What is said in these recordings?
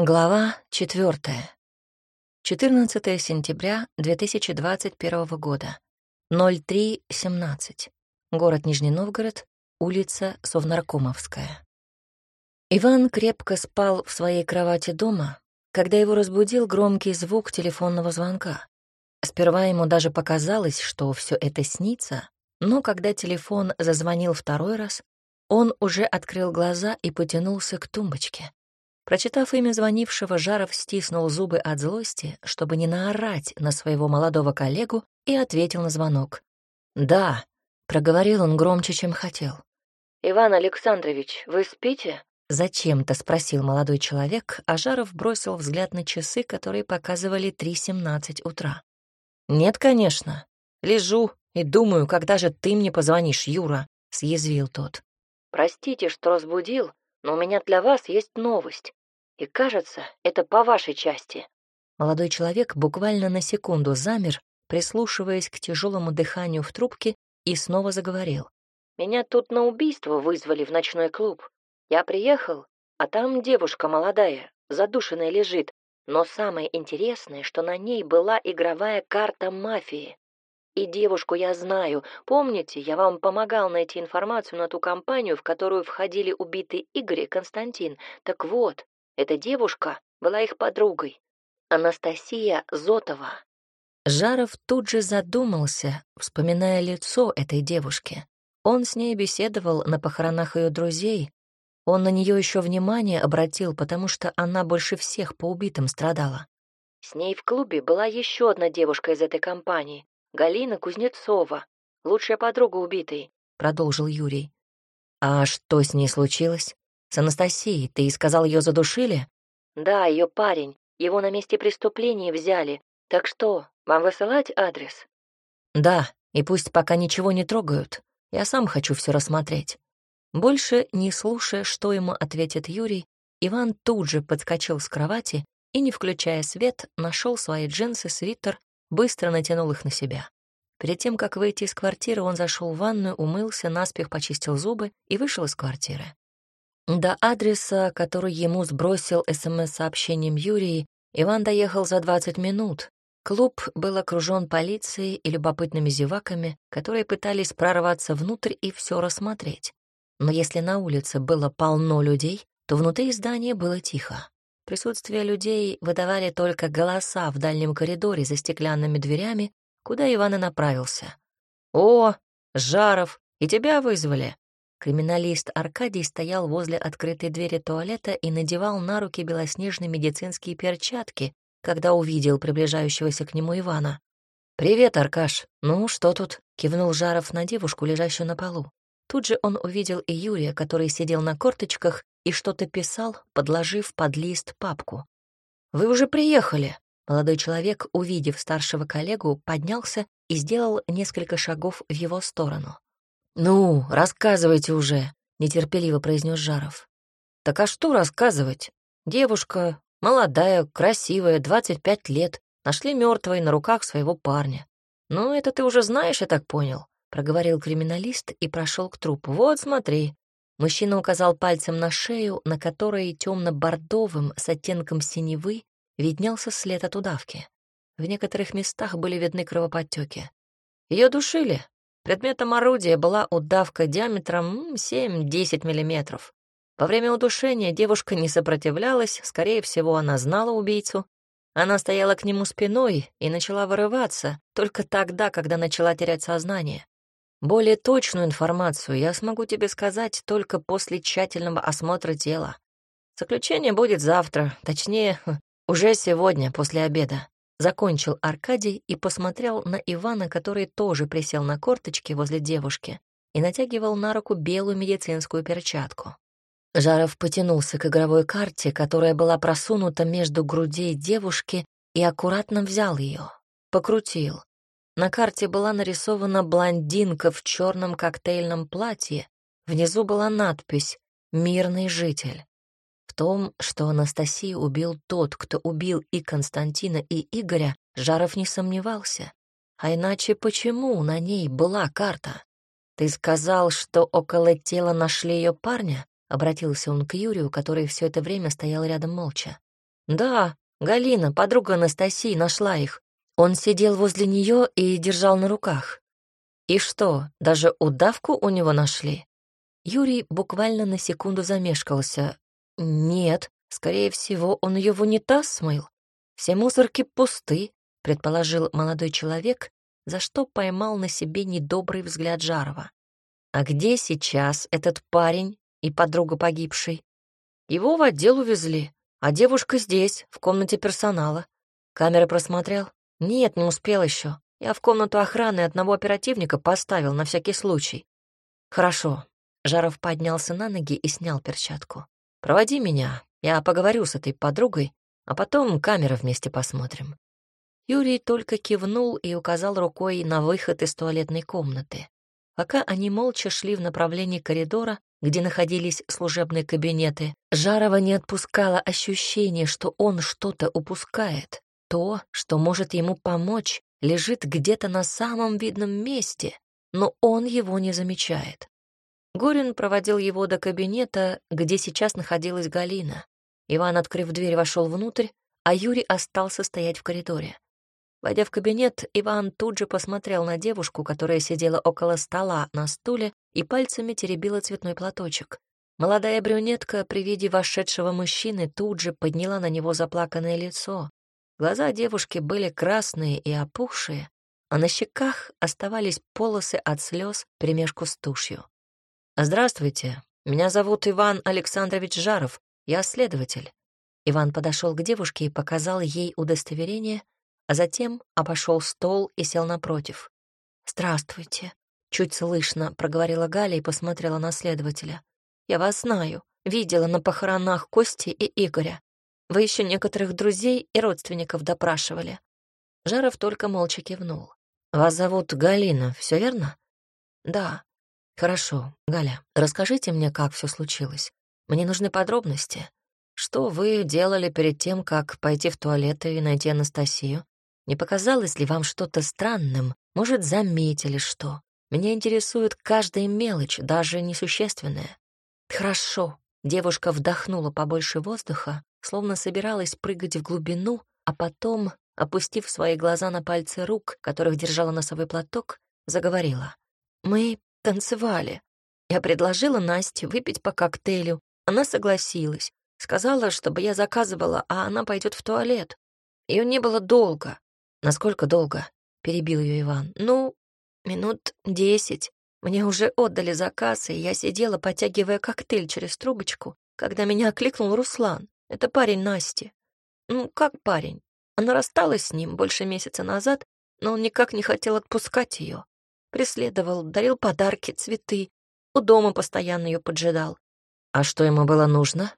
Глава четвертая. 14 сентября 2021 года. 03.17. Город Нижний Новгород, улица Совнаркомовская. Иван крепко спал в своей кровати дома, когда его разбудил громкий звук телефонного звонка. Сперва ему даже показалось, что все это снится, но когда телефон зазвонил второй раз, он уже открыл глаза и потянулся к тумбочке. Прочитав имя звонившего, Жаров стиснул зубы от злости, чтобы не наорать на своего молодого коллегу, и ответил на звонок. «Да», — проговорил он громче, чем хотел. «Иван Александрович, вы спите?» Зачем-то спросил молодой человек, а Жаров бросил взгляд на часы, которые показывали 3.17 утра. «Нет, конечно. Лежу и думаю, когда же ты мне позвонишь, Юра?» — съязвил тот. «Простите, что разбудил, но у меня для вас есть новость. И кажется, это по вашей части. Молодой человек буквально на секунду замер, прислушиваясь к тяжелому дыханию в трубке, и снова заговорил. Меня тут на убийство вызвали в ночной клуб. Я приехал, а там девушка молодая, задушенная лежит. Но самое интересное, что на ней была игровая карта мафии. И девушку я знаю. Помните, я вам помогал найти информацию на ту компанию, в которую входили убитый Игорь и Константин. Так вот, эта девушка была их подругой, Анастасия Зотова. Жаров тут же задумался, вспоминая лицо этой девушки. Он с ней беседовал на похоронах ее друзей. Он на нее еще внимание обратил, потому что она больше всех по убитым страдала. С ней в клубе была еще одна девушка из этой компании, Галина Кузнецова, лучшая подруга убитой, продолжил Юрий. А что с ней случилось? С Анастасией ты сказал, ее задушили? Да, ее парень. Его на месте преступления взяли. Так что, вам высылать адрес? Да, и пусть пока ничего не трогают. Я сам хочу все рассмотреть. Больше не слушая, что ему ответит Юрий, Иван тут же подскочил с кровати и, не включая свет, нашел свои джинсы, свитер, быстро натянул их на себя. Перед тем, как выйти из квартиры, он зашел в ванную, умылся, наспех почистил зубы и вышел из квартиры. До адреса, который ему сбросил СМС-сообщением Юрий, Иван доехал за 20 минут. Клуб был окружен полицией и любопытными зеваками, которые пытались прорваться внутрь и все рассмотреть. Но если на улице было полно людей, то внутри здания было тихо. Присутствие людей выдавали только голоса в дальнем коридоре за стеклянными дверями, куда Иван и направился. «О, Жаров, и тебя вызвали!» Криминалист Аркадий стоял возле открытой двери туалета и надевал на руки белоснежные медицинские перчатки, когда увидел приближающегося к нему Ивана. «Привет, Аркаш. Ну, что тут?» — кивнул Жаров на девушку, лежащую на полу. Тут же он увидел и Юрия, который сидел на корточках и что-то писал, подложив под лист папку. «Вы уже приехали!» Молодой человек, увидев старшего коллегу, поднялся и сделал несколько шагов в его сторону. «Ну, рассказывайте уже», — нетерпеливо произнес Жаров. «Так а что рассказывать? Девушка, молодая, красивая, 25 лет, нашли мертвой на руках своего парня. Ну, это ты уже знаешь, я так понял», — проговорил криминалист и прошел к трупу. «Вот, смотри». Мужчина указал пальцем на шею, на которой темно-бордовым с оттенком синевы виднелся след от удавки. В некоторых местах были видны кровоподтеки. Ее душили, Предметом орудия была удавка диаметром 7-10 мм. Во время удушения девушка не сопротивлялась, скорее всего, она знала убийцу. Она стояла к нему спиной и начала вырываться только тогда, когда начала терять сознание. Более точную информацию я смогу тебе сказать только после тщательного осмотра тела. Заключение будет завтра, точнее, уже сегодня, после обеда. Закончил Аркадий и посмотрел на Ивана, который тоже присел на корточки возле девушки и натягивал на руку белую медицинскую перчатку. Жаров потянулся к игровой карте, которая была просунута между грудей девушки, и аккуратно взял ее, покрутил. На карте была нарисована блондинка в черном коктейльном платье. Внизу была надпись «Мирный житель» том, что Анастасию убил тот, кто убил и Константина, и Игоря, Жаров не сомневался. А иначе почему на ней была карта? «Ты сказал, что около тела нашли ее парня?» — обратился он к Юрию, который все это время стоял рядом молча. Да, Галина, подруга Анастасии, нашла их. Он сидел возле нее и держал на руках. И что, даже удавку у него нашли? Юрий буквально на секунду замешкался. Нет, скорее всего, он ее в унитаз смыл. Все мусорки пусты, предположил молодой человек, за что поймал на себе недобрый взгляд Жарова. А где сейчас этот парень и подруга погибшей? Его в отдел увезли, а девушка здесь, в комнате персонала. Камеры просмотрел? Нет, не успел еще. Я в комнату охраны одного оперативника поставил на всякий случай. Хорошо. Жаров поднялся на ноги и снял перчатку. Проводи меня, я поговорю с этой подругой, а потом камеры вместе посмотрим. Юрий только кивнул и указал рукой на выход из туалетной комнаты. Пока они молча шли в направлении коридора, где находились служебные кабинеты, Жарова не отпускало ощущение, что он что-то упускает. То, что может ему помочь, лежит где-то на самом видном месте, но он его не замечает. Горин проводил его до кабинета, где сейчас находилась Галина. Иван, открыв дверь, вошел внутрь, а Юрий остался стоять в коридоре. Войдя в кабинет, Иван тут же посмотрел на девушку, которая сидела около стола на стуле и пальцами теребила цветной платочек. Молодая брюнетка при виде вошедшего мужчины тут же подняла на него заплаканное лицо, Глаза девушки были красные и опухшие, а на щеках оставались полосы от слез примешку с тушью. «Здравствуйте, меня зовут Иван Александрович Жаров, я следователь». Иван подошел к девушке и показал ей удостоверение, а затем обошел стол и сел напротив. «Здравствуйте», — чуть слышно проговорила Галя и посмотрела на следователя. «Я вас знаю, видела на похоронах Кости и Игоря. Вы еще некоторых друзей и родственников допрашивали. Жаров только молча кивнул. Вас зовут Галина, все верно? Да. Хорошо, Галя, расскажите мне, как все случилось. Мне нужны подробности. Что вы делали перед тем, как пойти в туалет и найти Анастасию? Не показалось ли вам что-то странным? Может, заметили что? Меня интересует каждая мелочь, даже несущественная. Хорошо. Девушка вдохнула побольше воздуха словно собиралась прыгать в глубину, а потом, опустив свои глаза на пальцы рук, которых держала носовой платок, заговорила. «Мы танцевали. Я предложила Насте выпить по коктейлю. Она согласилась. Сказала, чтобы я заказывала, а она пойдет в туалет. Ее не было долго. Насколько долго? Перебил ее Иван. Ну, минут десять. Мне уже отдали заказ, и я сидела, потягивая коктейль через трубочку, когда меня окликнул Руслан. Это парень Насти. Ну, как парень? Она рассталась с ним больше месяца назад, но он никак не хотел отпускать ее. Преследовал, дарил подарки, цветы. У дома постоянно ее поджидал. А что ему было нужно?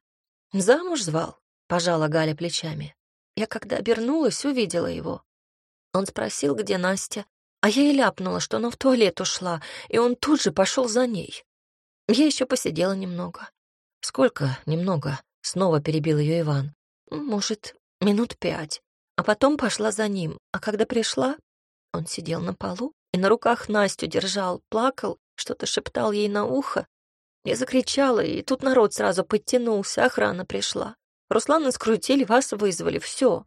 Замуж звал, пожала Галя плечами. Я когда обернулась, увидела его. Он спросил, где Настя, а я и ляпнула, что она в туалет ушла, и он тут же пошел за ней. Я еще посидела немного. Сколько немного? Снова перебил ее Иван. Может, минут пять. А потом пошла за ним. А когда пришла, он сидел на полу и на руках Настю держал, плакал, что-то шептал ей на ухо. Я закричала, и тут народ сразу подтянулся, охрана пришла. Руслана скрутили, вас вызвали, все.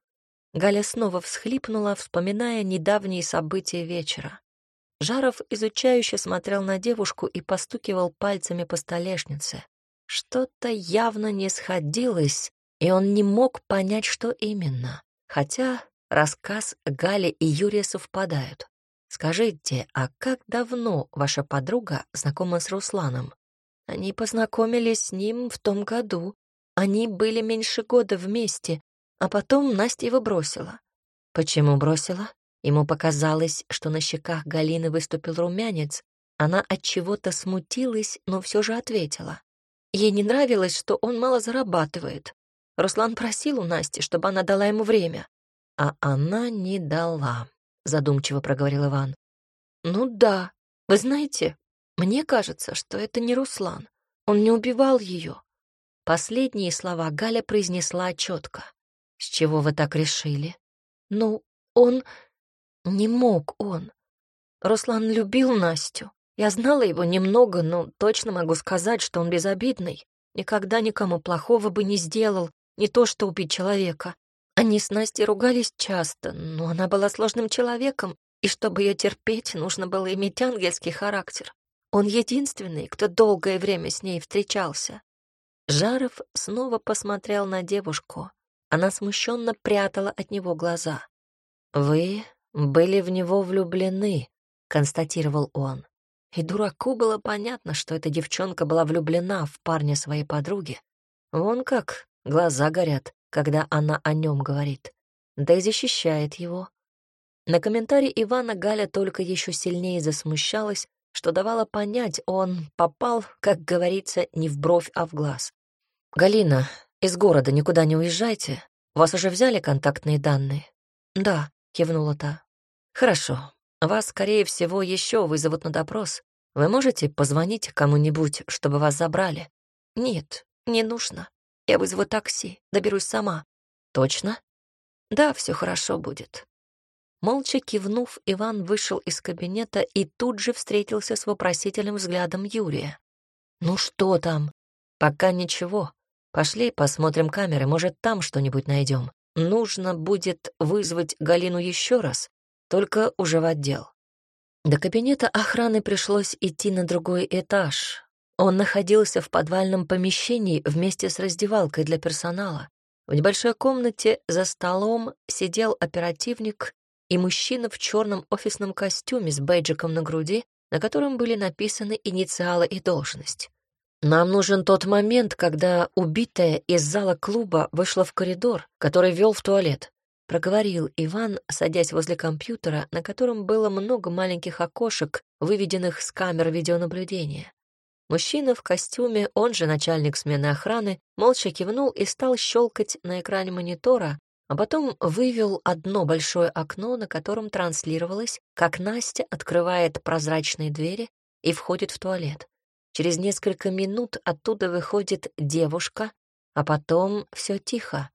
Галя снова всхлипнула, вспоминая недавние события вечера. Жаров изучающе смотрел на девушку и постукивал пальцами по столешнице. Что-то явно не сходилось, и он не мог понять, что именно. Хотя рассказ Гали и Юрия совпадают. Скажите, а как давно ваша подруга знакома с Русланом? Они познакомились с ним в том году. Они были меньше года вместе, а потом Настя его бросила. Почему бросила? Ему показалось, что на щеках Галины выступил румянец. Она от чего-то смутилась, но все же ответила. Ей не нравилось, что он мало зарабатывает. Руслан просил у Насти, чтобы она дала ему время. А она не дала, задумчиво проговорил Иван. Ну да, вы знаете, мне кажется, что это не Руслан. Он не убивал ее. Последние слова Галя произнесла четко. С чего вы так решили? Ну, он... Не мог он. Руслан любил Настю. Я знала его немного, но точно могу сказать, что он безобидный. Никогда никому плохого бы не сделал, не то что убить человека. Они с Настей ругались часто, но она была сложным человеком, и чтобы ее терпеть, нужно было иметь ангельский характер. Он единственный, кто долгое время с ней встречался. Жаров снова посмотрел на девушку. Она смущенно прятала от него глаза. «Вы были в него влюблены», — констатировал он. И дураку было понятно, что эта девчонка была влюблена в парня своей подруги. Вон как глаза горят, когда она о нем говорит. Да и защищает его. На комментарий Ивана Галя только еще сильнее засмущалась, что давало понять, он попал, как говорится, не в бровь, а в глаз. «Галина, из города никуда не уезжайте. Вас уже взяли контактные данные?» «Да», — кивнула та. «Хорошо. Вас, скорее всего, еще вызовут на допрос. Вы можете позвонить кому-нибудь, чтобы вас забрали? Нет, не нужно. Я вызову такси, доберусь сама. Точно? Да, все хорошо будет. Молча кивнув, Иван вышел из кабинета и тут же встретился с вопросительным взглядом Юрия. «Ну что там?» «Пока ничего. Пошли посмотрим камеры, может, там что-нибудь найдем. Нужно будет вызвать Галину еще раз, только уже в отдел. До кабинета охраны пришлось идти на другой этаж. Он находился в подвальном помещении вместе с раздевалкой для персонала. В небольшой комнате за столом сидел оперативник и мужчина в черном офисном костюме с бейджиком на груди, на котором были написаны инициалы и должность. Нам нужен тот момент, когда убитая из зала клуба вышла в коридор, который вел в туалет проговорил Иван, садясь возле компьютера, на котором было много маленьких окошек, выведенных с камер видеонаблюдения. Мужчина в костюме, он же начальник смены охраны, молча кивнул и стал щелкать на экране монитора, а потом вывел одно большое окно, на котором транслировалось, как Настя открывает прозрачные двери и входит в туалет. Через несколько минут оттуда выходит девушка, а потом все тихо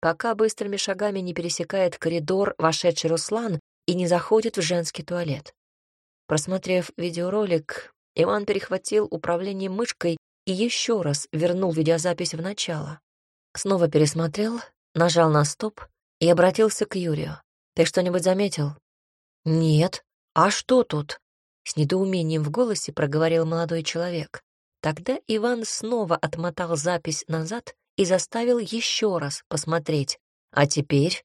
пока быстрыми шагами не пересекает коридор вошедший Руслан и не заходит в женский туалет. Просмотрев видеоролик, Иван перехватил управление мышкой и еще раз вернул видеозапись в начало. Снова пересмотрел, нажал на стоп и обратился к Юрию. «Ты что-нибудь заметил?» «Нет. А что тут?» С недоумением в голосе проговорил молодой человек. Тогда Иван снова отмотал запись назад и заставил еще раз посмотреть. А теперь...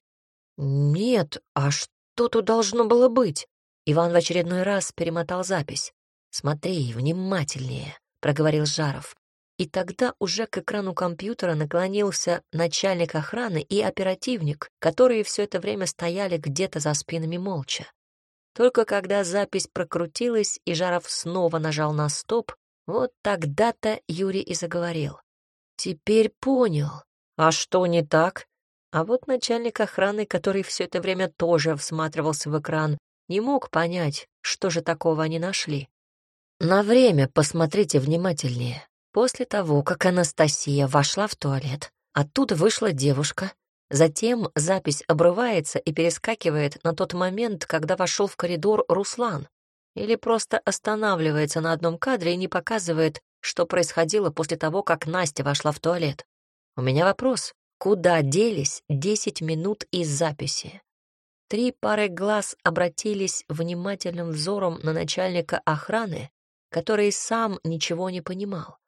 Нет, а что тут должно было быть? Иван в очередной раз перемотал запись. «Смотри внимательнее», — проговорил Жаров. И тогда уже к экрану компьютера наклонился начальник охраны и оперативник, которые все это время стояли где-то за спинами молча. Только когда запись прокрутилась и Жаров снова нажал на стоп, вот тогда-то Юрий и заговорил. Теперь понял. А что не так? А вот начальник охраны, который все это время тоже всматривался в экран, не мог понять, что же такого они нашли. На время посмотрите внимательнее. После того, как Анастасия вошла в туалет, оттуда вышла девушка, затем запись обрывается и перескакивает на тот момент, когда вошел в коридор Руслан, или просто останавливается на одном кадре и не показывает, что происходило после того, как Настя вошла в туалет. У меня вопрос. Куда делись 10 минут из записи? Три пары глаз обратились внимательным взором на начальника охраны, который сам ничего не понимал.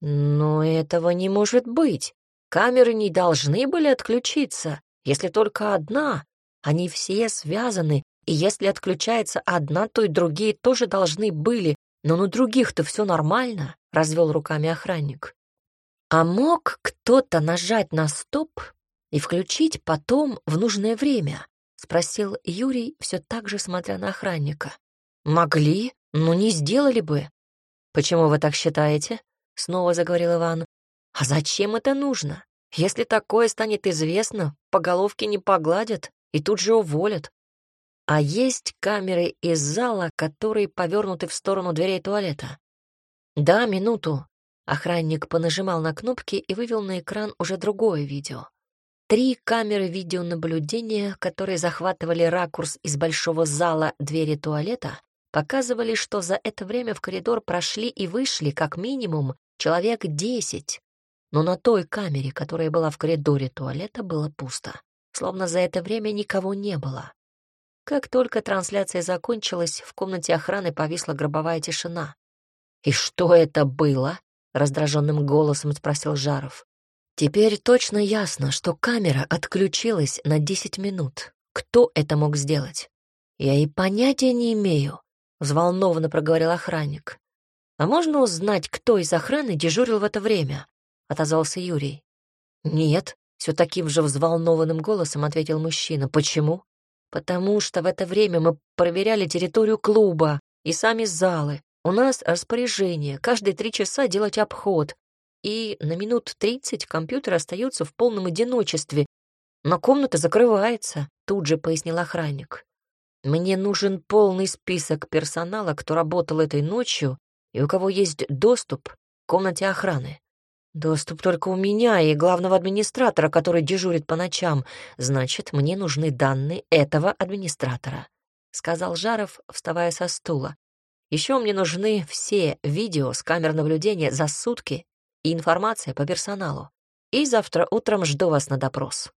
Но этого не может быть. Камеры не должны были отключиться, если только одна. Они все связаны, и если отключается одна, то и другие тоже должны были, но на других-то все нормально развел руками охранник. А мог кто-то нажать на стоп и включить потом в нужное время? Спросил Юрий, все так же смотря на охранника. Могли, но не сделали бы. Почему вы так считаете? Снова заговорил Иван. А зачем это нужно? Если такое станет известно, по головке не погладят и тут же уволят. А есть камеры из зала, которые повернуты в сторону дверей туалета. «Да, минуту». Охранник понажимал на кнопки и вывел на экран уже другое видео. Три камеры видеонаблюдения, которые захватывали ракурс из большого зала двери туалета, показывали, что за это время в коридор прошли и вышли как минимум человек десять. но на той камере, которая была в коридоре туалета, было пусто, словно за это время никого не было. Как только трансляция закончилась, в комнате охраны повисла гробовая тишина. «И что это было?» — раздраженным голосом спросил Жаров. «Теперь точно ясно, что камера отключилась на десять минут. Кто это мог сделать?» «Я и понятия не имею», — взволнованно проговорил охранник. «А можно узнать, кто из охраны дежурил в это время?» — отозвался Юрий. «Нет», — все таким же взволнованным голосом ответил мужчина. «Почему?» «Потому что в это время мы проверяли территорию клуба и сами залы. У нас распоряжение каждые три часа делать обход, и на минут тридцать компьютер остается в полном одиночестве, но комната закрывается», — тут же пояснил охранник. «Мне нужен полный список персонала, кто работал этой ночью и у кого есть доступ к комнате охраны. Доступ только у меня и главного администратора, который дежурит по ночам. Значит, мне нужны данные этого администратора», — сказал Жаров, вставая со стула. Еще мне нужны все видео с камер наблюдения за сутки и информация по персоналу. И завтра утром жду вас на допрос.